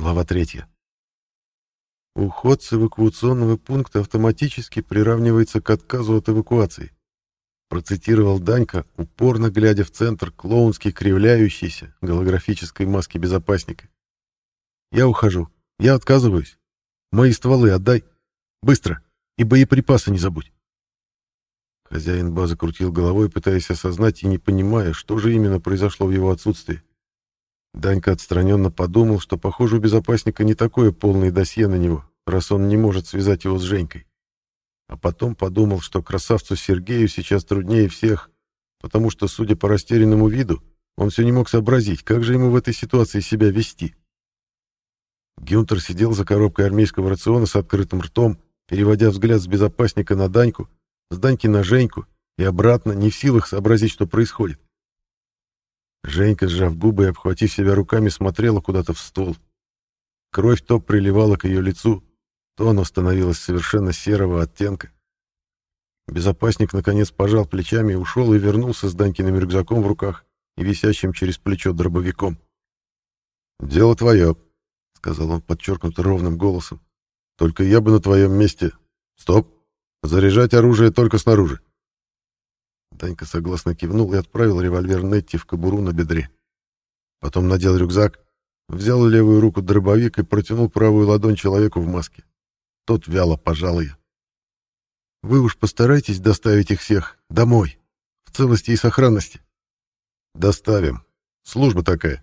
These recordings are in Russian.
Глава третья. Уход с эвакуационного пункта автоматически приравнивается к отказу от эвакуации. Процитировал Данька, упорно глядя в центр клоунски кривляющейся голографической маски безопасника. «Я ухожу. Я отказываюсь. Мои стволы отдай. Быстро. И боеприпасы не забудь». Хозяин базы крутил головой, пытаясь осознать и не понимая, что же именно произошло в его отсутствии. Данька отстраненно подумал, что, похоже, у безопасника не такое полное досье на него, раз он не может связать его с Женькой. А потом подумал, что красавцу Сергею сейчас труднее всех, потому что, судя по растерянному виду, он все не мог сообразить, как же ему в этой ситуации себя вести. Гюнтер сидел за коробкой армейского рациона с открытым ртом, переводя взгляд с безопасника на Даньку, с Даньки на Женьку и обратно, не в силах сообразить, что происходит. Женька, сжав губы и обхватив себя руками, смотрела куда-то в стол. Кровь то приливала к ее лицу, то оно становилось совершенно серого оттенка. Безопасник, наконец, пожал плечами и ушел и вернулся с Данькиным рюкзаком в руках и висящим через плечо дробовиком. «Дело твое», — сказал он подчеркнуто ровным голосом. «Только я бы на твоем месте...» «Стоп! Заряжать оружие только снаружи!» Данька согласно кивнул и отправил револьвер Нетти в кобуру на бедре. Потом надел рюкзак, взял левую руку дробовик и протянул правую ладонь человеку в маске. Тот вяло пожал ее. «Вы уж постарайтесь доставить их всех домой, в целости и сохранности». «Доставим. Служба такая».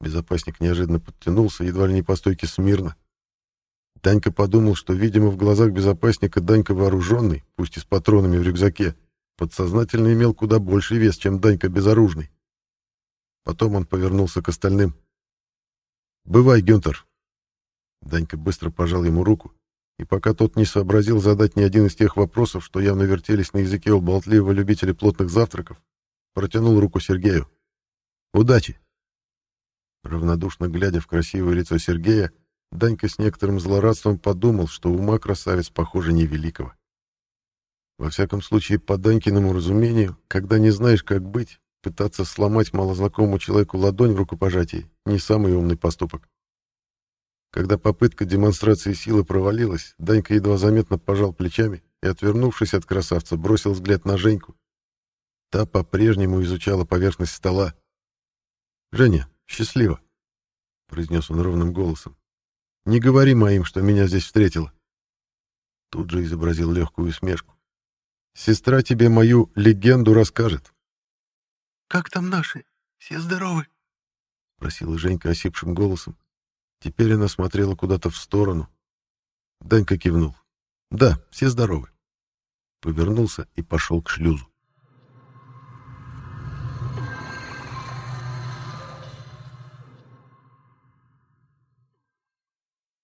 Безопасник неожиданно подтянулся, едва ли не по стойке смирно. Данька подумал, что, видимо, в глазах безопасника Данька вооруженный, пусть и с патронами в рюкзаке, подсознательно имел куда больший вес, чем Данька безоружный. Потом он повернулся к остальным. «Бывай, Гюнтер!» Данька быстро пожал ему руку, и пока тот не сообразил задать ни один из тех вопросов, что явно вертелись на языке у болтливого любителя плотных завтраков, протянул руку Сергею. «Удачи!» Равнодушно глядя в красивое лицо Сергея, Данька с некоторым злорадством подумал, что ума красавец, похоже, невеликого. Во всяком случае, по Данькиному разумению, когда не знаешь, как быть, пытаться сломать малознакомому человеку ладонь в рукопожатии — не самый умный поступок. Когда попытка демонстрации силы провалилась, Данька едва заметно пожал плечами и, отвернувшись от красавца, бросил взгляд на Женьку. Та по-прежнему изучала поверхность стола. «Женя, счастливо!» — произнес он ровным голосом. «Не говори моим, что меня здесь встретила!» Тут же изобразил легкую усмешку. Сестра тебе мою легенду расскажет. «Как там наши? Все здоровы?» — спросила Женька осипшим голосом. Теперь она смотрела куда-то в сторону. Данька кивнул. «Да, все здоровы». Повернулся и пошел к шлюзу.